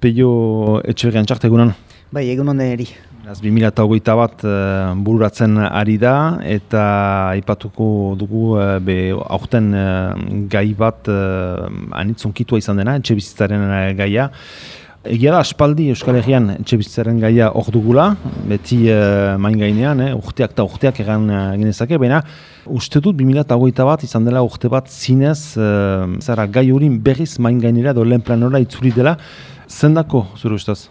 Peio etxebegan txarte egunan? Bai, egunan eri. Az 2008 bat uh, bururatzen ari da eta aipatuko dugu uh, be aurten uh, gai bat uh, anitzunkitua izan dena, etxe bizitzaren gaia. Egia da, aspaldi Euskal Herrian etxe bizitzaren gaia hor dugula, beti uh, main gainean, eh, urteak eta urteak egan uh, genezake, baina uste dut 2008 bat izan dela urte bat zinez, uh, zara gai hori berriz main gainera edo lehen planora itzuri dela, Zendako, zure ustaz?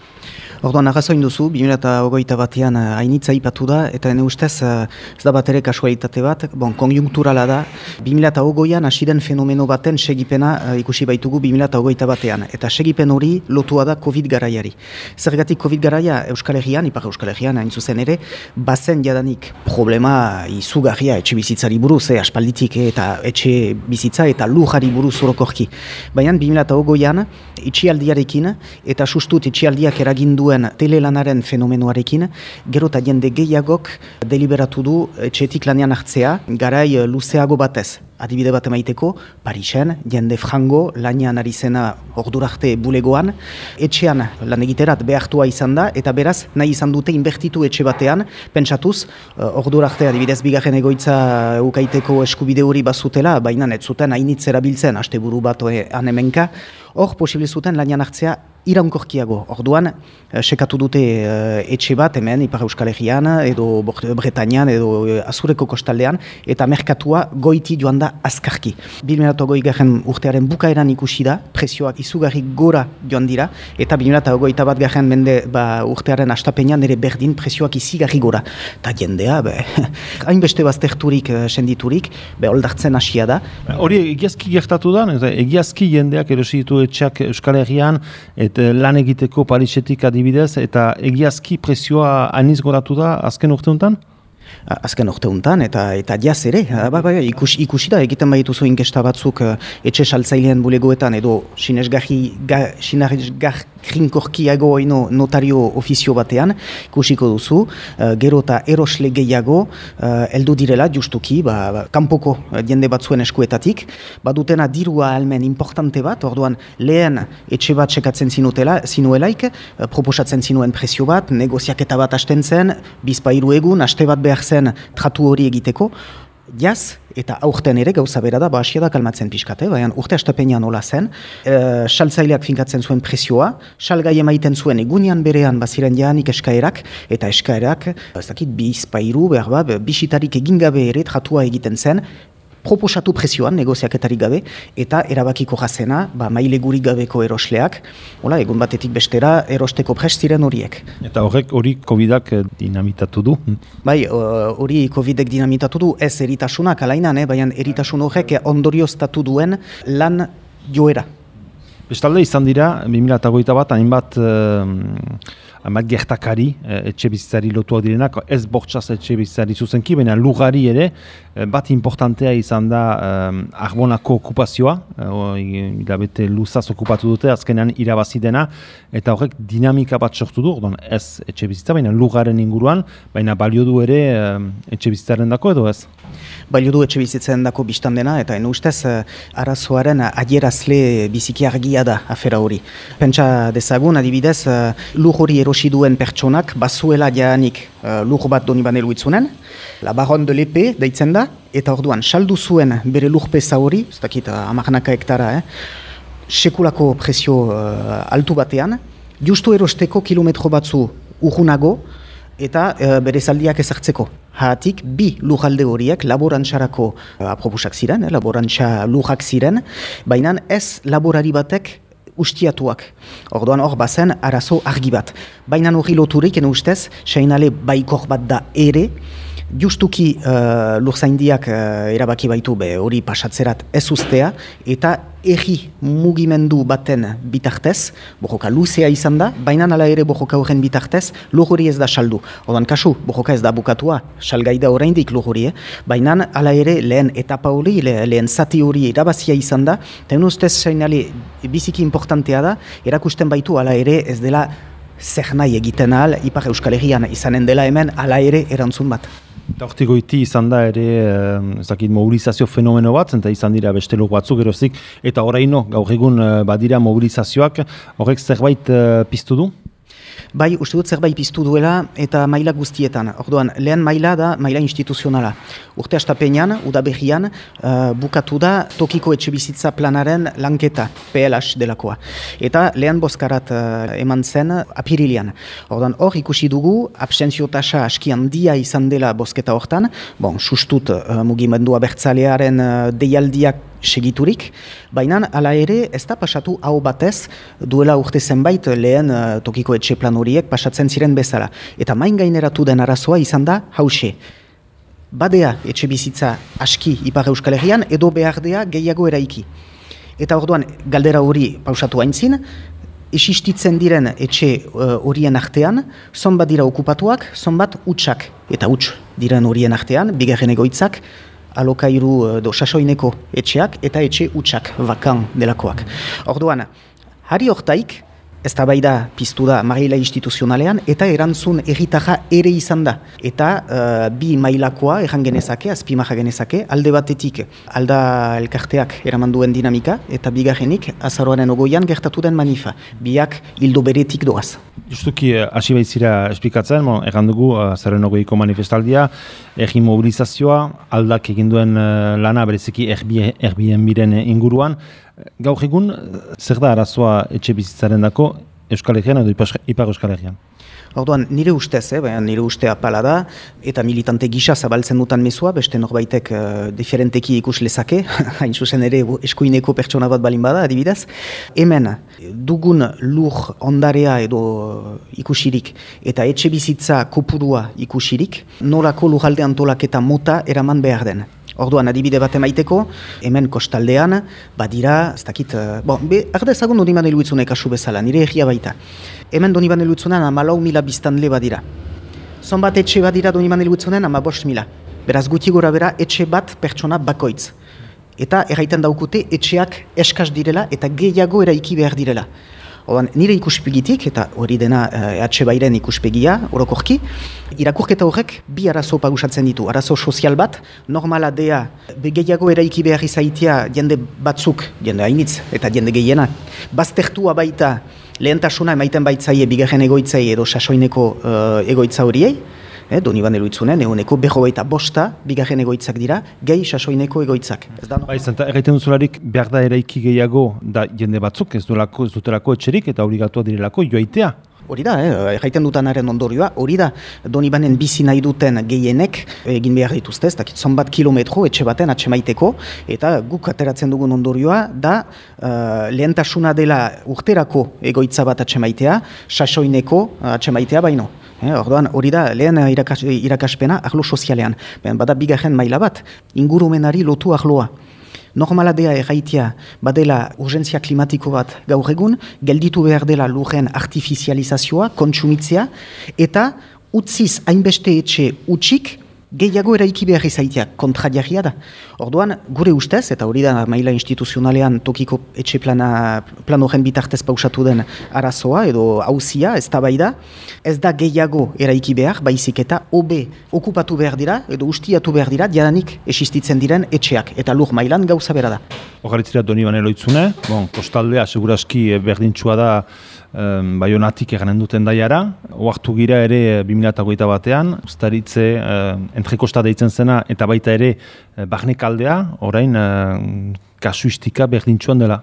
Orduan, arrazoin duzu, 2008 batean eh, hainitza ipatu da, eta ene ustez eh, ez da bat ere kasualitate bat, bon, konjunkturala da, 2008an asiden fenomeno baten segipena uh, ikusi baitugu 2008 batean, eta segipen hori lotua da COVID garaiari. Zergatik COVID garaia Euskal Herrian, ipar Euskal Herrian, hain zuzen ere, bazen jadanik problema izugarria etxe bizitzari buruz, eh, aspalditik eta etxe bizitza eta lujari buruz urokorki. Baina 2008an, itxialdiarekin, eta sustut itxialdiak eraginduen telelanaren fenomenoarekin, gero eta jende gehiagok deliberatu du etxetik lanian hartzea, garai luzeago batez. Adibide bat emaiteko, Parisen, jende frango, lanian ari zena ordurarte bulegoan, etxean lan egiterat behartua izan da, eta beraz, nahi izan dute inbertitu etxe batean, pentsatuz, ordurarte adibidez bigarren egoitza ukaiteko eskubide hori bazutela, baina ez zuten hainitz erabiltzen, haste buru bat anemenka, hor posible zuten lanian hartzea iraunkorkiago. Orduan, eh, sekatu dute eh, etxe bat hemen Ipar Euskal Herrian, edo Bretañan, edo eh, Azureko kostaldean, eta merkatua goiti joan da azkarki. goi garen urtearen bukaeran ikusi da, presioak izugarri gora joan dira, eta eta bat garen mende ba, urtearen astapenean ere berdin presioak izigarri gora. Eta jendea, hainbeste bazterturik, senditurik, be, oldartzen hasia da. Hori egiazki gertatu da, egiazki jendeak erositu etxeak Euskal Herrian, et Eh, lan egiteko Parisetik adibidez, eta egiazki presioa aniz goratu da azken urte honetan? Azken orte untan, eta eta jaz ere, ba, ba, ikus, ikusi da, egiten baitu inkesta batzuk uh, etxe saltzailean bulegoetan, edo sinesgarri, ga, sinesgarrinkorkiago ino notario ofizio batean, ikusiko duzu, uh, gero eta erosle gehiago, uh, eldu direla, justuki, ba, ba, kanpoko jende batzuen eskuetatik, badutena dirua almen importante bat, orduan lehen etxe bat sekatzen zinutela, zinuelaik, uh, proposatzen zinuen presio bat, negoziaketa bat hasten zen, bizpairu egun, haste bat behar zen tratu hori egiteko, jaz, eta aurten ere gauza bera da, basia da kalmatzen pixkate, baina urte astapenean nola zen, e, saltzaileak finkatzen zuen presioa, salgai emaiten zuen egunean berean baziren jahanik eskaerak, eta eskaerak, ez dakit, bizpairu, behar ba, bisitarik egin gabe ere tratua egiten zen, proposatu presioan negoziaketarik gabe eta erabakiko jazena ba, maile guri gabeko erosleak hola, egun batetik bestera erosteko prestiren horiek. Eta horrek hori COVID-ak eh, dinamitatu du? Bai, hori COVID-ek dinamitatu du ez eritasunak alainan, eh, baina eritasun horrek ondorioztatu duen lan joera. Bestalde izan dira, 2008 bat, hainbat uh, amat gertakari e, etxe bizitzari lotuak direnak, ez bortxaz etxe bizitzari zuzenki, baina lugari ere, e, bat importantea izan da um, arbonako okupazioa, hilabete luzaz okupatu dute, azkenean irabazi dena, eta horrek dinamika bat sortu du, ordon, ez etxe bizitza, baina lugaren inguruan, baina balio du ere um, etxe bizitzaren dako edo ez? Balio du etxe bizitzen dako biztan dena, eta en ustez uh, arazoaren adierazle biziki argia da afera hori. Pentsa dezagun, adibidez, uh, lur hori erosi duen pertsonak bazuela jaanik uh, lur bat doni banelu itzunen, la baron de lepe deitzen da, eta orduan saldu zuen bere lurpeza hori, ez dakit amarnaka hektara, eh, sekulako presio uh, altu batean, justu erosteko kilometro batzu urgunago, eta uh, bere zaldiak ezartzeko. Hatik, bi lujalde horiek laborantzarako uh, aproposak ziren, eh, laborantza lujak ziren, baina ez laborari batek ustiatuak. Orduan hor bazen arazo argi bat. Baina hori loturik, ustez, seinale baikor bat da ere, justuki uh, lurzaindiak uh, erabaki baitu be hori pasatzerat ez ustea, eta erri mugimendu baten bitartez, bojoka luzea izan da, baina nala ere bojoka horren bitartez, hori ez da saldu. Odan kasu, bojoka ez da bukatua, salgai da oraindik lujuri, eh? baina ala ere lehen etapa hori, lehen zati hori erabazia izan da, eta ustez seinale biziki importantea da, erakusten baitu ala ere ez dela zer nahi egiten ahal, Ipar Euskal Herrian izanen dela hemen, ala ere erantzun bat. Eta iti izan da ere, ez mobilizazio fenomeno bat, eta izan dira beste logo batzuk erozik, eta horreino, gaur egun badira mobilizazioak, horrek zerbait piztu du? Bai, uste dut zerbait piztu duela eta maila guztietan. Orduan, lehen maila da maila instituzionala. Urte astapenean, udabehian, uh, bukatu da tokiko etxe bizitza planaren lanketa, PLH delakoa. Eta lehen bozkarat uh, eman zen apirilian. Orduan, hor ikusi dugu, absentzio tasa askian dia izan dela bozketa hortan, bon, sustut uh, mugimendua bertzalearen uh, deialdiak segiturik, baina hala ere ez da pasatu hau batez duela urte zenbait lehen uh, tokiko etxe plan horiek pasatzen ziren bezala. Eta main gaineratu den arazoa izan da hause. Badea etxe bizitza aski Ipar Euskal Herrian edo behardea gehiago eraiki. Eta orduan galdera hori pausatu haintzin, Esistitzen diren etxe uh, horien artean, zonbat dira okupatuak, zonbat utxak. Eta utx diren horien artean, bigarren egoitzak, alokairu eh, do sasoineko etxeak eta etxe utxak vakan delakoak. Orduan, hari hortaik, ez da bai da piztu da maila instituzionalean eta erantzun erritaja ere izan da. Eta uh, bi mailakoa erran genezake, azpimaja genezake, alde batetik alda elkarteak eraman duen dinamika eta bigarrenik azaroaren ogoian gertatu den manifa. Biak hildo beretik doaz. Justuki, eh, hasi uh, baitzira esplikatzen, bon, erran dugu azaroaren ogoiko manifestaldia, egin mobilizazioa, aldak egin duen uh, lana bereziki erbien biren inguruan, Gaur egun, zer da arazoa etxe bizitzaren dako Euskal Herrian edo Ipar Euskal Herrian? Orduan, nire ustez, eh, nire uste apala da, eta militante gisa zabaltzen dutan mezua, beste norbaitek uh, diferenteki ikus lezake, hain zuzen ere eskuineko pertsona bat balin bada, adibidez. Hemen, dugun lur ondarea edo ikusirik, eta etxe bizitza kopurua ikusirik, nolako lurralde antolaketa mota eraman behar den. Orduan, adibide bat emaiteko, hemen kostaldean, badira, ez dakit, uh, bon, be, arda ezagun Doniban Eluitzune kasu bezala, nire egia baita. Hemen Doniban Eluitzunean amalau mila biztanle badira. Zon bat etxe badira Doniban Eluitzunean ama bost mila. Beraz guti gora bera etxe bat pertsona bakoitz. Eta erraiten daukute etxeak eskaz direla eta gehiago eraiki behar direla. Odan, nire ikuspegitik, eta hori dena uh, bairen ikuspegia, orokorki, irakurketa horrek bi arazo pagusatzen ditu. Arazo sozial bat, normala dea, begeiago eraiki behar izaitia jende batzuk, jende hainitz, eta jende gehienak, baztertua baita lehentasuna emaiten baitzaie bigarren egoitzai edo sasoineko uh, egoitza horiei, eh, doni ban eluitzunen, eguneko beho bosta, bigarren egoitzak dira, gehi sasoineko egoitzak. Ez da, no? Bai, zenta, erraiten duzularik, behar da eraiki gehiago da jende batzuk, ez dutelako, ez dutelako etxerik eta obligatua direlako joaitea. Hori da, eh, jaiten dutanaren ondorioa, hori da, doni banen bizi nahi duten gehienek egin behar dituzte, ez dakit zonbat kilometro etxe baten atxemaiteko, eta guk ateratzen dugun ondorioa da uh, lehentasuna dela urterako egoitza bat atxemaitea, sasoineko atxemaitea baino. Eh, orduan, hori da, lehen irakas, irakaspena ahlo sozialean. Ben, bada bigarren maila bat, ingurumenari lotu ahloa. Normala dea erraitia badela urgentzia klimatiko bat gaur egun, gelditu behar dela lurren artifizializazioa, kontsumitzea, eta utziz hainbeste etxe utxik, gehiago eraiki behar izaitea kontradiaria da. Orduan, gure ustez, eta hori da maila instituzionalean tokiko etxe plana, plan horren bitartez pausatu den arazoa edo hauzia, ez da bai da, ez da gehiago eraiki behar, baizik eta obe okupatu behar dira edo ustiatu behar dira, diadanik esistitzen diren etxeak, eta lur mailan gauza bera da. Hogaritzira doni banelo itzune, bon, kostaldea seguraski berdintxua da um, baionatik eganen duten daiara. Oartu gira ere 2008 batean, ustaritze uh, entrekosta deitzen zena eta baita ere uh, barnekaldea, orain uh, kasuistika berdintxuan dela.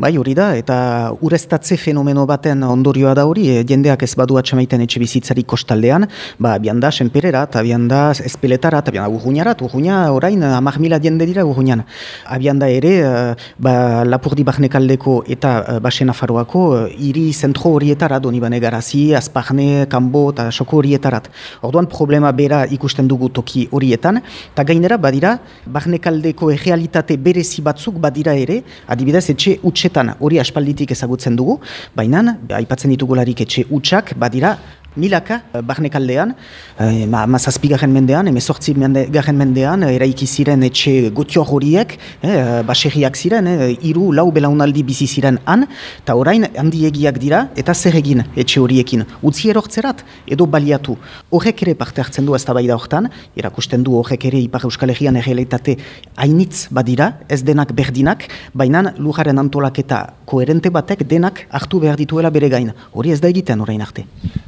Bai, hori da, eta ureztatze fenomeno baten ondorioa da hori, e, jendeak ez badu atxamaiten etxe bizitzari kostaldean, ba, abian da, senperera, eta abian da, espeletara, eta abian da, urguñara, urguña, orain, amak mila jende dira urguñan. Abian da ere, e, ba, lapurdi barnekaldeko eta e, basen afaroako, hiri zentro horietara, doni bane garazi, azparne, kanbo, eta soko horietarat. Orduan, problema bera ikusten dugu toki horietan, eta gainera, badira, barnekaldeko errealitate berezi batzuk badira ere, adibidez, etxe utxetan hori aspalditik ezagutzen dugu, baina aipatzen ditugularik etxe utxak badira milaka, barnekaldean, e, ma, mazazpigarren mendean, emezortzi garren mendean, eraiki ziren etxe gotio horiek, e, baserriak ziren, e, iru lau belaunaldi bizi ziren han, eta orain handiegiak dira, eta zer egin etxe horiekin. Utzi erortzerat, edo baliatu. Horrek ere parte hartzen du ez da hortan, erakusten du horrek ere Ipar Euskal Herrian errealitate hainitz badira, ez denak berdinak, baina lujaren antolaketa koherente batek denak hartu behar dituela bere gain. Hori ez da egiten orain arte.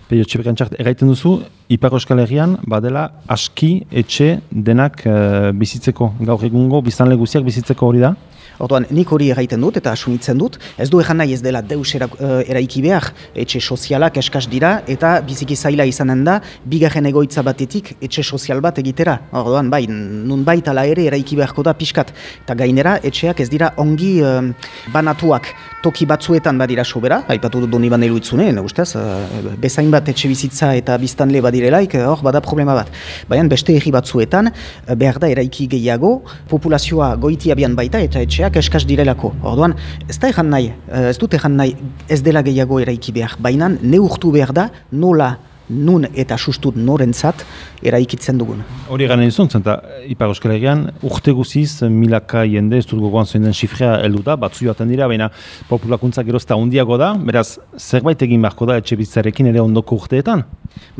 Peio Txibekantzart, erraiten duzu, Ipar Euskal Herrian badela aski etxe denak uh, bizitzeko gaur egungo, biztan leguziak bizitzeko hori da? Orduan, nik hori erraiten dut eta asumitzen dut. Ez du egan nahi ez dela deus era, uh, eraiki behar, etxe sozialak eskaz dira eta biziki zaila izanen da, bigarren egoitza batetik etxe sozial bat egitera. Orduan, bai, nun baita ere eraiki beharko da pixkat. Eta gainera, etxeak ez dira ongi uh, banatuak toki batzuetan badira sobera, haipatu dut doni ban eluitzune, ustez, uh, bezain bat etxe bizitza eta biztanle badirelaik, hor bada problema bat. Baina beste egi batzuetan, behar da eraiki gehiago, populazioa goiti abian baita eta etxeak eskaz direlako. Orduan, ez da egan nahi, eh, ez dut egan nahi ez dela gehiago eraiki behar, baina neurtu behar da nola nun eta sustut norentzat eraikitzen dugun. Hori garen izun, zenta Ipar Euskal Herrian, urte guziz, milaka jende, ez dut gogoan zoin den xifrea heldu da, batzu joaten dira, baina populakuntza gerozta undiago da, beraz, zerbait egin beharko da etxe bizitzarekin ere ondoko urteetan?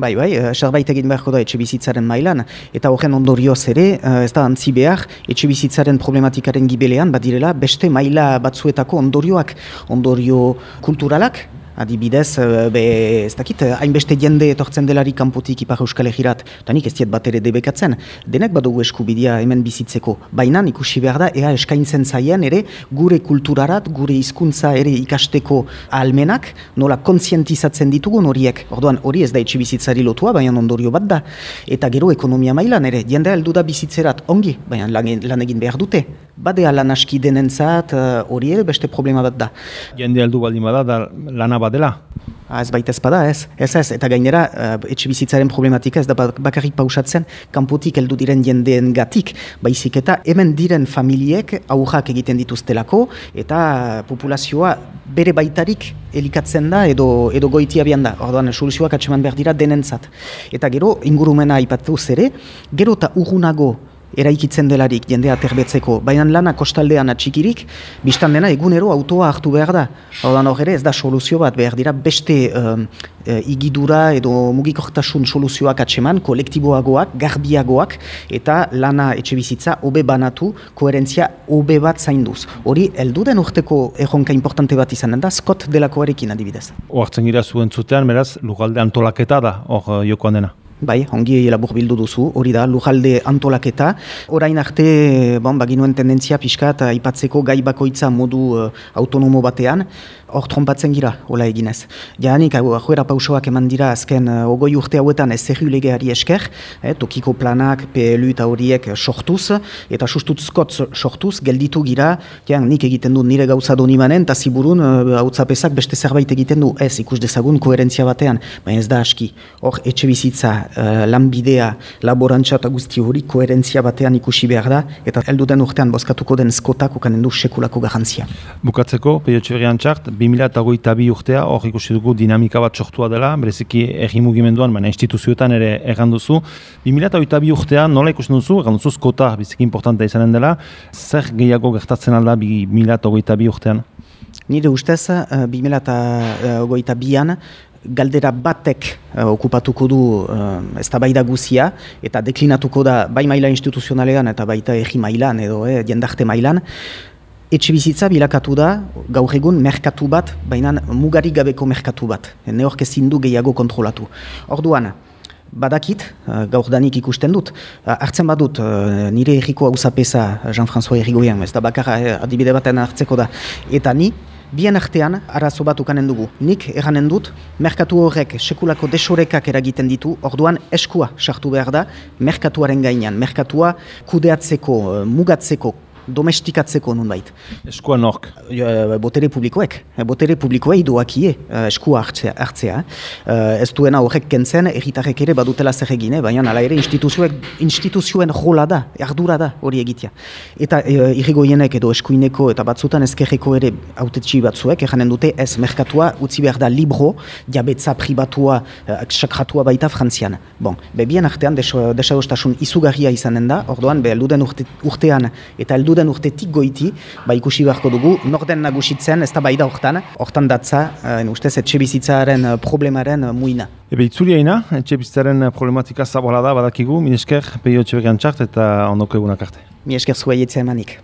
Bai, bai, eh, zerbait egin beharko da etxe bizitzaren mailan, eta horren ondorioz ere, eh, ez da antzi behar, etxe bizitzaren problematikaren gibelean, badirela, beste maila batzuetako ondorioak, ondorio kulturalak, Adibidez, eh, be, ez dakit, hainbeste jende etortzen delari kanpotik ipar euskal egirat, eta nik ez diet bat ere debekatzen, denek badugu eskubidea hemen bizitzeko. Baina ikusi behar da, ea eskaintzen zaien ere gure kulturarat, gure hizkuntza ere ikasteko almenak, nola kontzientizatzen ditugun horiek. Orduan, hori ez da etxe bizitzari lotua, baina ondorio bat da. Eta gero ekonomia mailan ere, jende heldu da bizitzerat ongi, baina lan egin behar dute. Badea lan aski denentzat, eh, hori ere beste problema bat da. Jende heldu baldin bada, da lana badela? Ah, ez baita ezpada, ez. Ez ez, eta gainera, uh, etxe bizitzaren problematika ez da bakarrik pausatzen, kanpotik heldu diren jendeen gatik, baizik eta hemen diren familiek aurrak egiten dituztelako, eta populazioa bere baitarik elikatzen da edo, edo goiti abian da. Ordoan, soluzioak atseman behar dira denentzat. Eta gero, ingurumena ipatu zere, gero eta urgunago eraikitzen delarik jendea terbetzeko, baina lana kostaldean atxikirik, biztan dena egunero autoa hartu behar da. Haudan hor ere ez da soluzio bat behar dira beste um, e, igidura edo mugikortasun soluzioak atseman, kolektiboagoak, garbiagoak, eta lana etxe bizitza obe banatu, koherentzia obe bat zainduz. Hori, eldu den urteko erronka importante bat izanen da, Scott delakoarekin adibidez. Oartzen gira zuen zutean, meraz, lugalde antolaketa da, hor jokoan dena. Bai, ongi labur bildu duzu, hori da, lujalde antolaketa. Orain arte, bon, baginuen tendentzia pixka eta ipatzeko gai bakoitza modu uh, autonomo batean, hor trompatzen gira, hola eginez. Jahanik, ahuera pausoak eman dira azken uh, ogoi urte hauetan ez zerri legeari esker, eh, tokiko planak, PLU eta horiek sortuz, eta sustutzkot sortuz, gelditu gira, jan, nik egiten du nire gauza doni manen, eta ziburun, hau uh, beste zerbait egiten du, ez, ikus dezagun koherentzia batean, baina ez da aski, hor etxe bizitza, uh, lanbidea, laborantza eta guzti hori koherentzia batean ikusi behar da, eta heldu den urtean bozkatuko den skotak ukanen du sekulako garantzia. Bukatzeko, peio txerrian txart, 2008 urtea, hor ikusi dugu dinamika bat sortua dela, bereziki egi mugimenduan, baina instituzioetan ere erranduzu. 2008 urtea, nola ikusten duzu, erranduzu skota biziki importantea izanen dela, zer gehiago gertatzen alda 2008 urtean? Nire ustez, 2008an, galdera batek uh, okupatuko du uh, ez da bai da guzia, eta deklinatuko da bai maila instituzionalean eta baita egi mailan edo eh, jendarte mailan, etxe bizitza bilakatu da gaur egun merkatu bat, baina mugarik gabeko merkatu bat, ne horke zindu gehiago kontrolatu. Orduan, badakit, uh, gaur danik ikusten dut, hartzen badut nire erriko hau Jean-François Errigoyen, ez da bakarra adibide baten hartzeko da, eta ni, Bien artean, arazo bat ukanen dugu. Nik eranen dut, merkatu horrek sekulako desorekak eragiten ditu, orduan eskua sartu behar da, merkatuaren gainean. Merkatua kudeatzeko, mugatzeko, domestikatzeko nun bait. Eskua nork? Botere publikoek. Botere publikoei doakie eskua hartzea. hartzea. Ez duena horrek kentzen, erritarrek ere badutela zer egine, baina ala ere instituzioen jola da, ardura da hori egitea. Eta e, irrigoienek edo eskuineko eta batzutan ezkerreko ere autetxi batzuek, erranen dute ez merkatua utzi behar da libro, jabetza pribatua, sakratua baita frantzian. Bon, bebien artean desadostasun izugarria izanen da, orduan, be, elduden urte, urtean eta elduden urtetik goiti, ba ikusi beharko dugu, norden nagusitzen, ez da baida hortan, hortan datza, uh, ustez, etxe bizitzaren uh, problemaren uh, muina. Ebe, itzuri haina, etxe bizitzaren problematika zabola da, badakigu, minesker, peio etxe txart eta ondoko egunak arte. Minesker zua emanik.